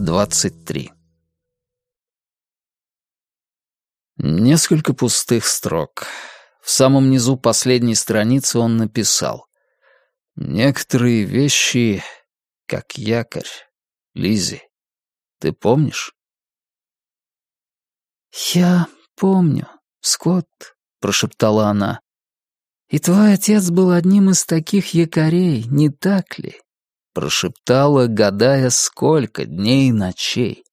23. Несколько пустых строк. В самом низу последней страницы он написал. «Некоторые вещи, как якорь. Лизи, ты помнишь?» «Я помню, Скотт», — прошептала она. «И твой отец был одним из таких якорей, не так ли?» Прошептала, гадая, сколько дней и ночей.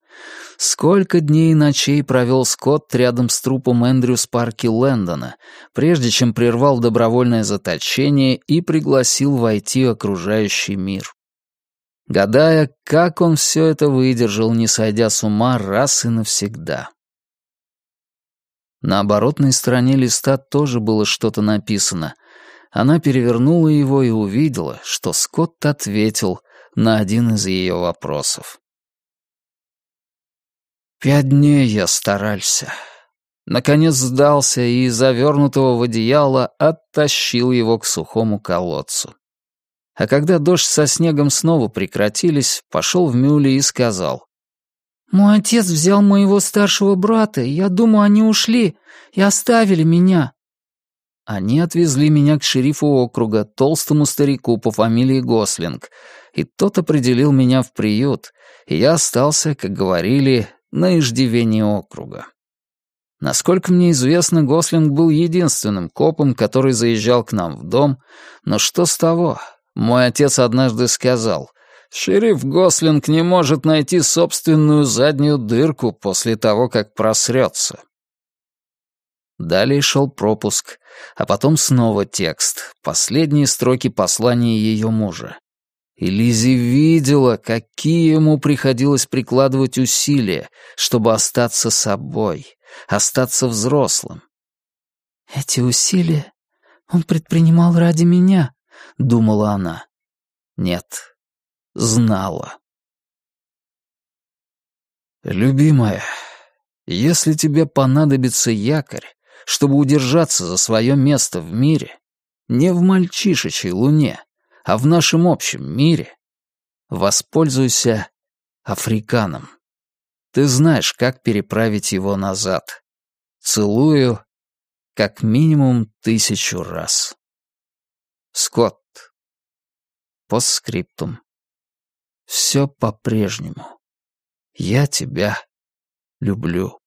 Сколько дней и ночей провел Скотт рядом с трупом Эндрю Спарки Лэндона, прежде чем прервал добровольное заточение и пригласил войти окружающий мир. Гадая, как он все это выдержал, не сойдя с ума раз и навсегда. На оборотной стороне листа тоже было что-то написано. Она перевернула его и увидела, что Скотт ответил на один из ее вопросов. Пять дней я старался. Наконец сдался и, завернутого в одеяло, оттащил его к сухому колодцу. А когда дождь со снегом снова прекратились, пошел в мюли и сказал. «Мой отец взял моего старшего брата, я думаю, они ушли и оставили меня». Они отвезли меня к шерифу округа, толстому старику по фамилии Гослинг, и тот определил меня в приют, и я остался, как говорили, на иждивении округа. Насколько мне известно, Гослинг был единственным копом, который заезжал к нам в дом, но что с того? Мой отец однажды сказал, Шериф Гослинг не может найти собственную заднюю дырку после того, как просрется. Далее шел пропуск, а потом снова текст, последние строки послания ее мужа. И Лизи видела, какие ему приходилось прикладывать усилия, чтобы остаться собой, остаться взрослым. «Эти усилия он предпринимал ради меня», — думала она. Нет, знала. «Любимая, если тебе понадобится якорь, чтобы удержаться за свое место в мире, не в мальчишечьей луне, а в нашем общем мире, воспользуйся африканом. Ты знаешь, как переправить его назад. Целую как минимум тысячу раз. Скотт. Постскриптум. Все по-прежнему. Я тебя люблю.